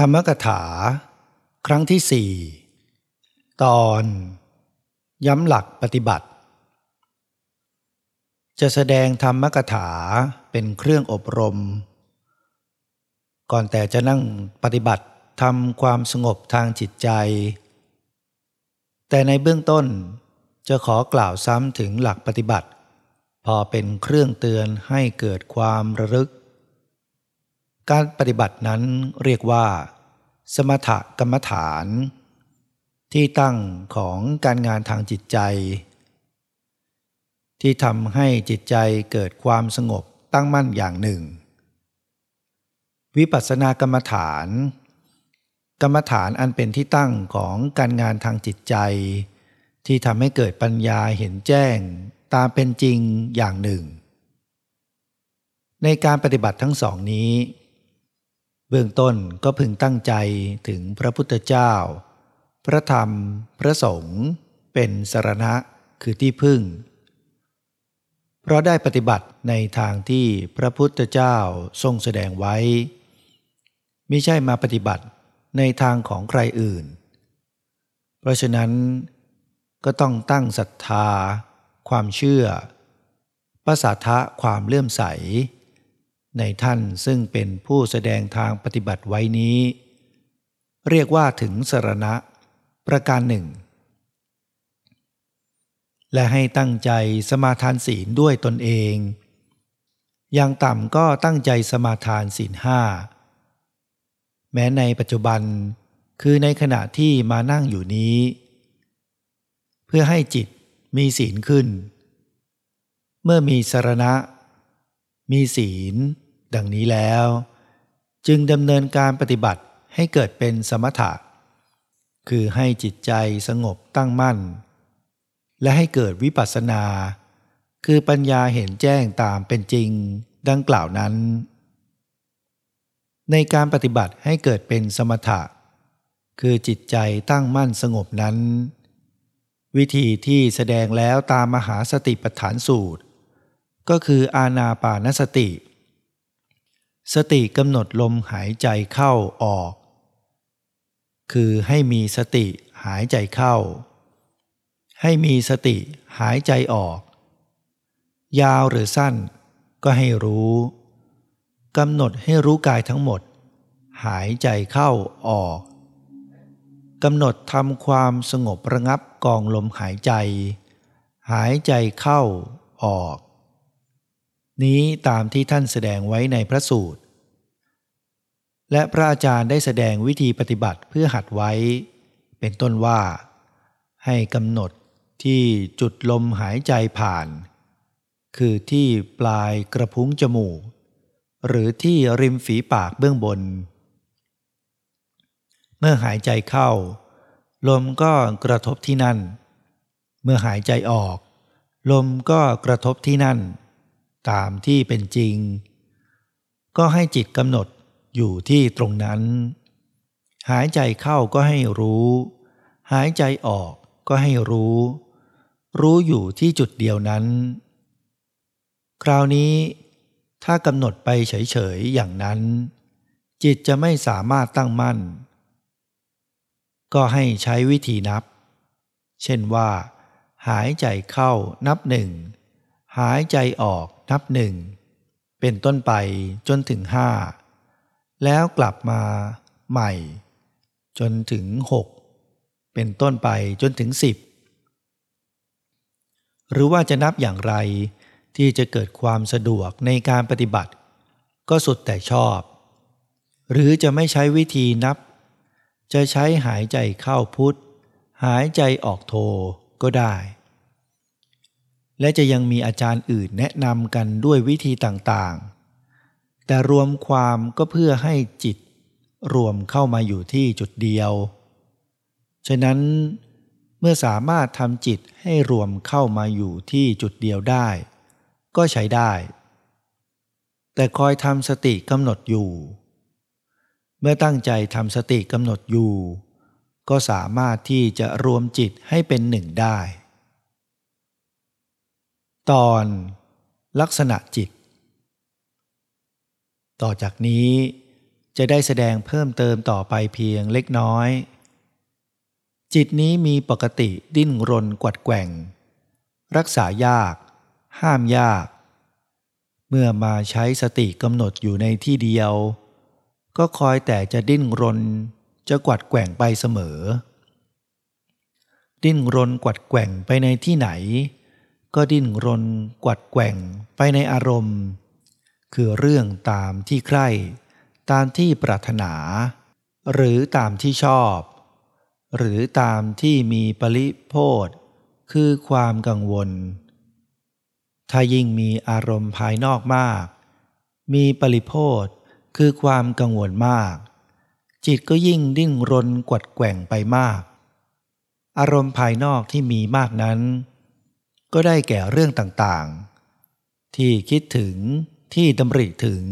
ธรรมกถา ครั้งที่สี่ตอน ย้ำหลักปฏิบัติ จะแสดงธรรมกถาเป็นเครื่องอบรม ก่อนแต่จะนั่งปฏิบัติทำความสงบทางจิตใจ แต่ในเบื้องต้นจะขอกล่าวซ้ำถึงหลักปฏิบัติ พอเป็นเครื่องเตือนให้เกิดความระลึก การปฏิบัตินั้นเรียกว่า สมถกรรมฐาน ที่ตั้งของการงานทางจิตใจ ที่ทำให้จิตใจเกิดความสงบตั้งมั่นอย่างหนึ่ง วิปัสสนากรรมฐาน กรรมฐานอันเป็นที่ตั้งของการงานทางจิตใจ ที่ทำให้เกิดปัญญาเห็นแจ้งตามเป็นจริงอย่างหนึ่ง ในการปฏิบัติทั้งสองนี้ เบื้องต้นก็พึงตั้งใจถึงพระพุทธเจ้า พระธรรม พระสงฆ์เป็นสรณะคือที่พึ่ง เพราะได้ปฏิบัติในทางที่พระพุทธเจ้าทรงแสดงไว้ไม่ใช่มาปฏิบัติในทางของใครอื่น เพราะฉะนั้นก็ต้องตั้งศรัทธา ความเชื่อ ประสาทะความเลื่อมใส ในท่านซึ่งเป็นผู้แสดงทางปฏิบัติไว้นี้ เรียกว่าถึงสรณะ ประการหนึ่ง และให้ตั้งใจสมาทานศีลด้วยตนเอง อย่างต่ำก็ตั้งใจสมาทานศีลห้าแม้ในปัจจุบันคือในขณะที่มานั่งอยู่นี้ เพื่อให้จิตมีศีลขึ้น เมื่อมีสรณะ มีศีล ดังนี้แล้ว จึงดำเนินการปฏิบัติให้เกิดเป็นสมถะ คือให้จิตใจสงบตั้งมั่น และให้เกิดวิปัสสนา คือปัญญาเห็นแจ้งตามเป็นจริงดังกล่าวนั้น ในการปฏิบัติให้เกิดเป็นสมถะ คือจิตใจตั้งมั่นสงบนั้น วิธีที่แสดงแล้วตามมหาสติปัฏฐานสูตร ก็คืออาณาปานสติ สติกำหนดลมหายใจเข้าออก คือให้มีสติหายใจเข้า ให้มีสติหายใจออก ยาวหรือสั้นก็ให้รู้กำหนดให้รู้กายทั้งหมด หายใจเข้าออกกำหนดทำความสงบระงับกองลมหายใจ หายใจเข้าออก นี้ตามที่ท่านแสดงไว้ในพระสูตร และพระอาจารย์ได้แสดงวิธีปฏิบัติเพื่อหัดไว้ เป็นต้นว่า ให้กำหนดที่จุดลมหายใจผ่าน คือที่ปลายกระพุ้งจมูก หรือที่ริมฝีปากเบื้องบน เมื่อหายใจเข้า ลมก็กระทบที่นั่น เมื่อหายใจออก ลมก็กระทบที่นั่น ตามที่เป็นจริง ก็ให้จิตกำหนดอยู่ที่ตรงนั้น หายใจเข้าก็ให้รู้ หายใจออกก็ให้รู้ รู้อยู่ที่จุดเดียวนั้น คราวนี้ถ้ากำหนดไปเฉยๆอย่างนั้น จิตจะไม่สามารถตั้งมั่น ก็ให้ใช้วิธีนับ เช่นว่า หายใจเข้านับหนึ่งหายใจออก นับหนึ่งเป็นต้นไปจนถึงห้าแล้วกลับมาใหม่ จนถึงหกเป็นต้นไปจนถึงสิบหรือว่าจะนับอย่างไรที่จะเกิดความสะดวกในการปฏิบัติ ก็สุดแต่ชอบ หรือจะไม่ใช้วิธีนับ จะใช้หายใจเข้าพุทธหายใจออกโทก็ได้ และจะยังมีอาจารย์อื่นแนะนำกันด้วยวิธีต่างๆ แต่รวมความก็เพื่อให้จิตรวมเข้ามาอยู่ที่จุดเดียว ฉะนั้นเมื่อสามารถทำจิตให้รวมเข้ามาอยู่ที่จุดเดียวได้ ก็ใช้ได้ แต่คอยทำสติกำหนดอยู่ เมื่อตั้งใจทำสติกำหนดอยู่ ก็สามารถที่จะรวมจิตให้เป็นหนึ่งได้ ตอนลักษณะจิต ต่อจากนี้จะได้แสดงเพิ่มเติมต่อไปเพียงเล็กน้อย จิตนี้มีปกติดิ้นรนกวัดแกว่ง รักษายาก ห้ามยาก เมื่อมาใช้สติกำหนดอยู่ในที่เดียว ก็คอยแต่จะดิ้นรน จะกวัดแกว่งไปเสมอ ดิ้นรนกวัดแกว่งไปในที่ไหน ก็ดิ้นรนกวัดแกว่งไปในอารมณ์ คือเรื่องตามที่ใคร่ตามที่ปรารถนา หรือตามที่ชอบ หรือตามที่มีปริโพธคือความกังวล ถ้ายิ่งมีอารมณ์ภายนอกมาก มีปริโพธคือความกังวลมาก จิตก็ยิ่งดิ้นรนกวัดแกว่งไปมาก อารมณ์ภายนอกที่มีมากนั้น ก็ได้แก่เรื่องต่างๆ ที่คิดถึงที่ดำริถึง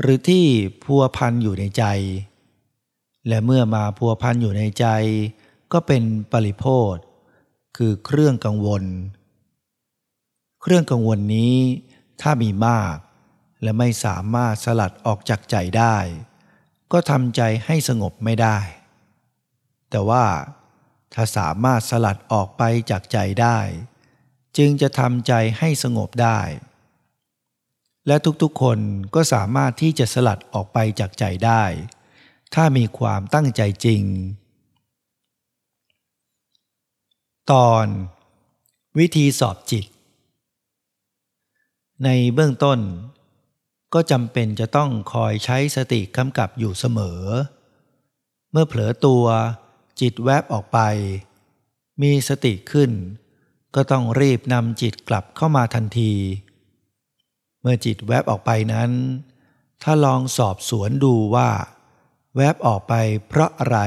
หรือที่พัวพันอยู่ในใจ และเมื่อมาพัวพันอยู่ในใจ ก็เป็นปริโพธคือเครื่องกังวล เครื่องกังวลนี้ถ้ามีมาก และไม่สามารถสลัดออกจากใจได้ ก็ทำใจให้สงบไม่ได้ แต่ว่า ถ้าสามารถสลัดออกไปจากใจได้ จึงจะทำใจให้สงบได้ และทุกๆคนก็สามารถที่จะสลัดออกไปจากใจได้ ถ้ามีความตั้งใจจริง ตอน วิธีสอบจิต ในเบื้องต้น ก็จำเป็นจะต้องคอยใช้สติกำกับอยู่เสมอ เมื่อเผลอตัว จิตแวบออกไป มีสติขึ้น ก็ต้องรีบนำจิตกลับเข้ามาทันที เมื่อจิตแวบออกไปนั้น ถ้าลองสอบสวนดูว่า แวบออกไปเพราะอะไร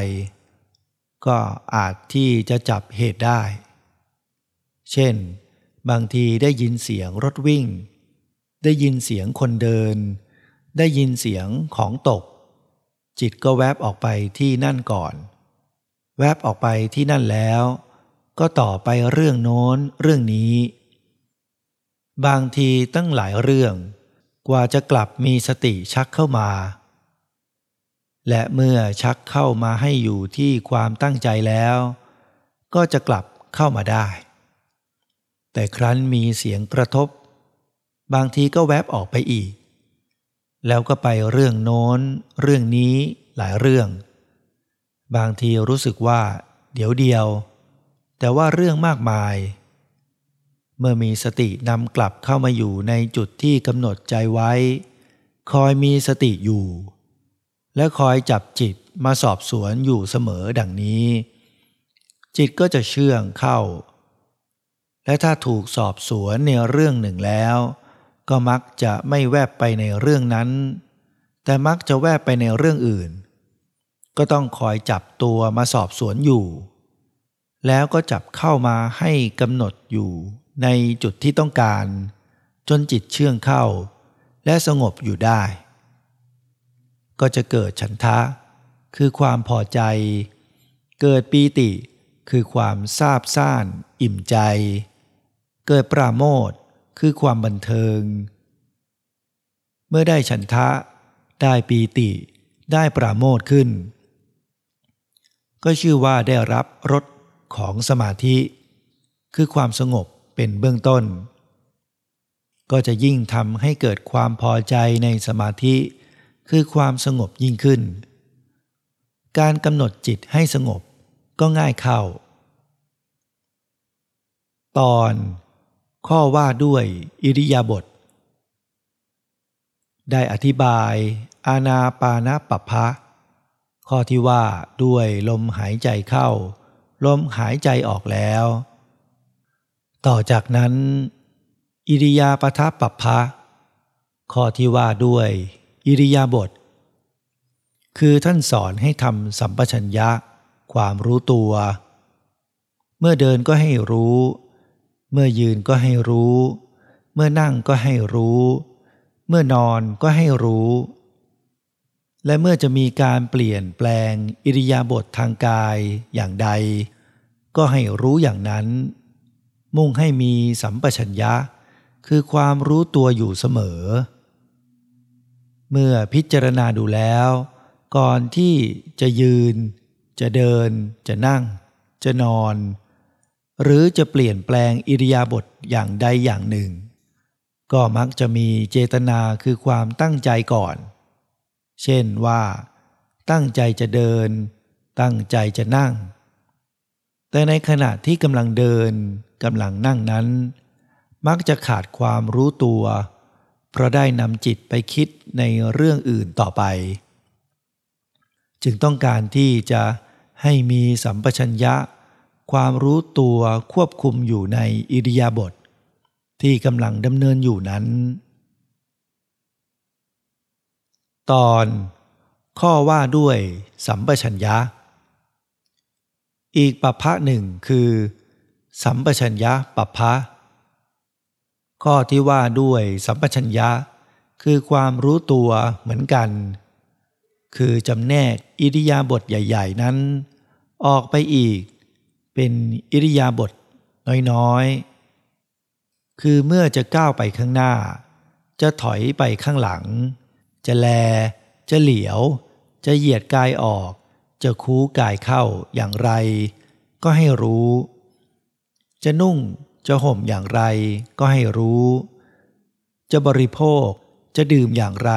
ก็อาจที่จะจับเหตุได้ เช่น บางทีได้ยินเสียงรถวิ่ง ได้ยินเสียงคนเดิน ได้ยินเสียงของตกจิตก็แวบออกไปที่นั่นก่อน แวบออกไปที่นั่นแล้ว ก็ต่อไปเรื่องโน้นเรื่องนี้ บางทีตั้งหลายเรื่อง กว่าจะกลับมีสติชักเข้ามา และเมื่อชักเข้ามาให้อยู่ที่ความตั้งใจแล้ว ก็จะกลับเข้ามาได้ แต่ครั้นมีเสียงกระทบ บางทีก็แวบออกไปอีก แล้วก็ไปเรื่องโน้น เรื่องนี้หลายเรื่อง บางทีรู้สึกว่า เดี๋ยวเดียว แต่ว่าเรื่องมากมาย เมื่อมีสตินำกลับเข้ามาอยู่ในจุดที่กำหนดใจไว้ คอยมีสติอยู่ และคอยจับจิตมาสอบสวนอยู่เสมอดังนี้ จิตก็จะเชื่องเข้า และถ้าถูกสอบสวนในเรื่องหนึ่งแล้ว ก็มักจะไม่แวบไปในเรื่องนั้น แต่มักจะแวบไปในเรื่องอื่น ก็ต้องคอยจับตัวมาสอบสวนอยู่ แล้วก็จับเข้ามาให้กำหนดอยู่ในจุดที่ต้องการ จนจิตเชื่องเข้า และสงบอยู่ได้ ก็จะเกิดฉันทะ คือความพอใจ เกิดปีติคือความซาบซ่าน อิ่มใจ เกิดปราโมทคือความบันเทิง เมื่อได้ฉันทะ ได้ปีติ ได้ปราโมทขึ้น ก็ชื่อว่าได้รับรสของสมาธิ คือความสงบเป็นเบื้องต้น ก็จะยิ่งทำให้เกิดความพอใจในสมาธิ คือความสงบยิ่งขึ้น การกำหนดจิตให้สงบก็ง่ายเข้า ตอนข้อว่าด้วยอิริยาบถได้อธิบาย อาณาปานาปภะ ข้อที่ว่าด้วยลมหายใจเข้า ลมหายใจออกแล้ว ต่อจากนั้น อิริยาปทัปพะข้อที่ว่าด้วย อิริยาบถคือท่านสอนให้ทำสัมปชัญญะ ความรู้ตัว เมื่อเดินก็ให้รู้ เมื่อยืนก็ให้รู้ เมื่อนั่งก็ให้รู้ เมื่อนอนก็ให้รู้ และเมื่อจะมีการเปลี่ยนแปลงอิริยาบถททางกายอย่างใด ก็ให้รู้อย่างนั้น มุ่งให้มีสัมปชัญญะ คือความรู้ตัวอยู่เสมอเเมื่อพิจารณาดูแล้ว ก่อนที่จะยืน จะเดิน จะนั่ง จะนอน หรือจะเปลี่ยนแปลงอิริยาบถอย่างใดอย่างหนึ่ง ก็มักจะมีเจตนาคือความตั้งใจก่อน เช่นว่า ตั้งใจจะเดิน ตั้งใจจะนั่ง แต่ในขณะที่กำลังเดินกำลังนั่งนั้น มักจะขาดความรู้ตัว เพราะได้นำจิตไปคิดในเรื่องอื่นต่อไป จึงต้องการที่จะให้มีสัมปชัญญะ ความรู้ตัวควบคุมอยู่ในอิริยาบถทที่กำลังดำเนินอยู่นั้น ตอนข้อว่าด้วยสัมปชัญญะ อีกปัพพะหนึ่งคือ สัมปชัญญะปัพพะ ข้อที่ว่าด้วยสัมปชัญญะ คือความรู้ตัวเหมือนกัน คือจำแนกอิริยาบถใหญ่ ๆ นั้น ออกไปอีก เป็นอิริยาบถน้อยๆ คือเมื่อจะก้าวไปข้างหน้า จะถอยไปข้างหลัง จะแล จะเหลียว จะเหยียดกายออก จะคูกายเข้าอย่างไร ก็ให้รู้ จะนุ่งจะห่มอย่างไร ก็ให้รู้ จะบริโภค จะดื่มอย่างไร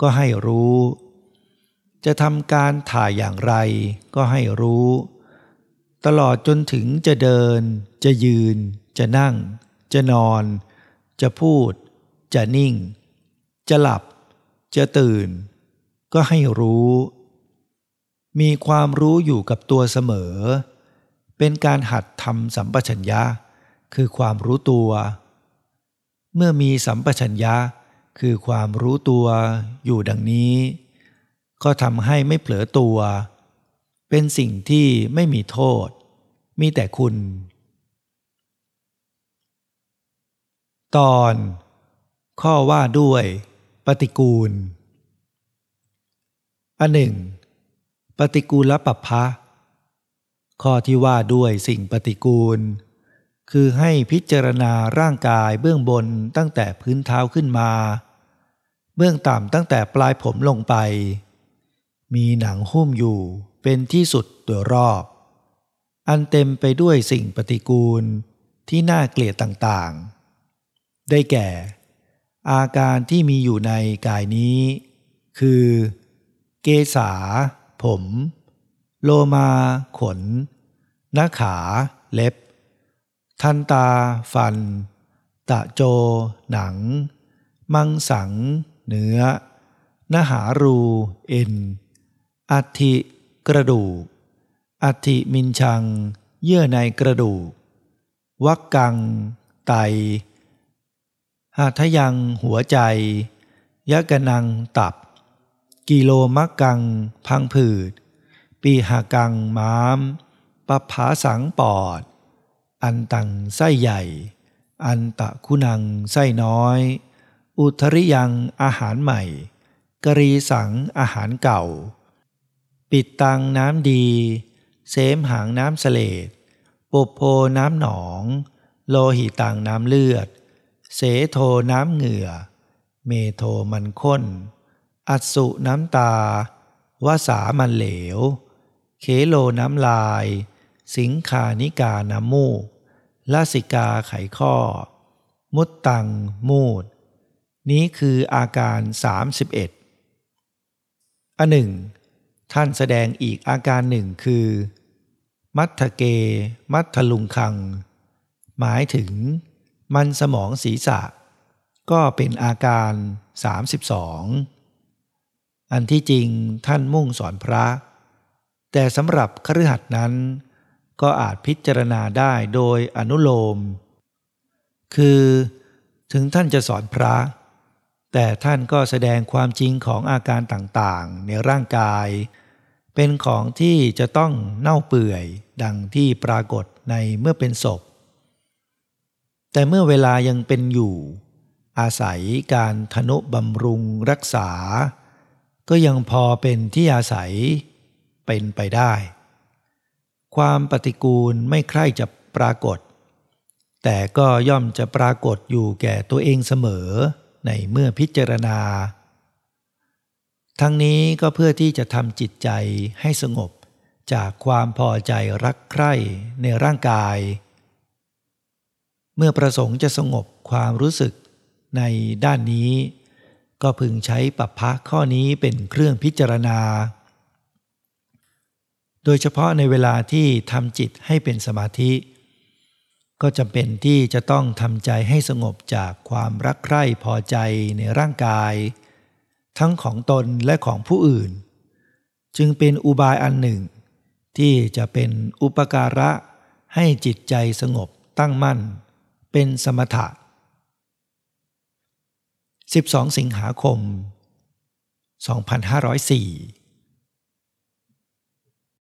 ก็ให้รู้ จะทำการถ่ายอย่างไร ก็ให้รู้ ตลอดจนถึงจะเดิน จะยืน จะนั่ง จะนอน จะพูด จะนิ่ง จะหลับ จะตื่น ก็ให้รู้ มีความรู้อยู่กับตัวเสมอ เป็นการหัดทำสัมปชัญญะ คือความรู้ตัว เมื่อมีสัมปชัญญะ คือความรู้ตัวอยู่ดังนี้ ก็ทำให้ไม่เผลอตัว เป็นสิ่งที่ไม่มีโทษ มีแต่คุณ ตอนข้อว่าด้วย ปฏิกูล อันหนึ่ง ปฏิกูลปัปพะข้อที่ว่าด้วยสิ่งปฏิกูล คือให้พิจารณาร่างกายเบื้องบนตั้งแต่พื้นเท้าขึ้นมา เบื้องต่ำตั้งแต่ปลายผมลงไป มีหนังหุ้มอยู่เป็นที่สุดตัวรอบ อันเต็มไปด้วยสิ่งปฏิกูลที่น่าเกลียดต่างๆ ได้แก่ อาการที่มีอยู่ในกายนี้ คือ เกษา ผม โลมาขนหน้าขาเล็บ ทันตาฟัน ตะโจ หนัง มังสัง เนื้อ นหารูเอ็น อัฐิกระดูก อัฐิมินชัง เยื่อในกระดูก วักกัง ไต หาทยังหัวใจ ยะกนังตับ กิโลมักกัง พังผืด ปีหากังม้ามปภาสังปอด อันตังไส้ใหญ่ อันตะคุณังไส้น้อย อุทริยังอาหารใหม่ กรีสังอาหารเก่า ปิดตังน้ำดี เสมหางน้ำเสลดปุโพน้ำหนอง โลหิตังน้ำเลือด เสโทน้ำเหงื่อ เมโทมันข้น อัสุน้ำตาวาสามันเหลว เคโลน้ำลาย สิงคานิกานามูกลาสิกาไขข้อ มุตตังมูด นี้คืออาการ 31 อันหนึ่ง ท่านแสดงอีกอาการหนึ่งคือ มัทเก มัทลุงคัง หมายถึง มันสมองศีรษะ ก็เป็นอาการ 32 อันที่จริงท่านมุ่งสอนพระ แต่สำหรับครือหัดนั้น ก็อาจพิจารณาได้โดยอนุโลม คือถึงท่านจะสอนพระ แต่ท่านก็แสดงความจริงของอาการต่างๆ ในร่างกาย เป็นของที่จะต้องเน่าเปื่อยดังที่ปรากฏในเมื่อเป็นศพ แต่เมื่อเวลายังเป็นอยู่ อาศัยการทนุบำรุงรักษา ก็ยังพอเป็นที่อาศัยเป็นไปได้ ความปฏิกูลไม่ใคร่จะปรากฏ แต่ก็ย่อมจะปรากฏอยู่แก่ตัวเองเสมอในเมื่อพิจารณา ทั้งนี้ก็เพื่อที่จะทำจิตใจให้สงบจากความพอใจรักใคร่ในร่างกาย เมื่อประสงค์จะสงบความรู้สึกในด้านนี้ ก็พึงใช้ปัปพะข้อนี้เป็นเครื่องพิจารณา โดยเฉพาะในเวลาที่ทำจิตให้เป็นสมาธิ ก็จำเป็นที่จะต้องทำใจให้สงบจากความรักใคร่พอใจในร่างกาย ทั้งของตนและของผู้อื่น จึงเป็นอุบายอันหนึ่ง ที่จะเป็นอุปการะให้จิตใจสงบตั้งมั่น เป็นสมถะ 12 สิงหาคม 2504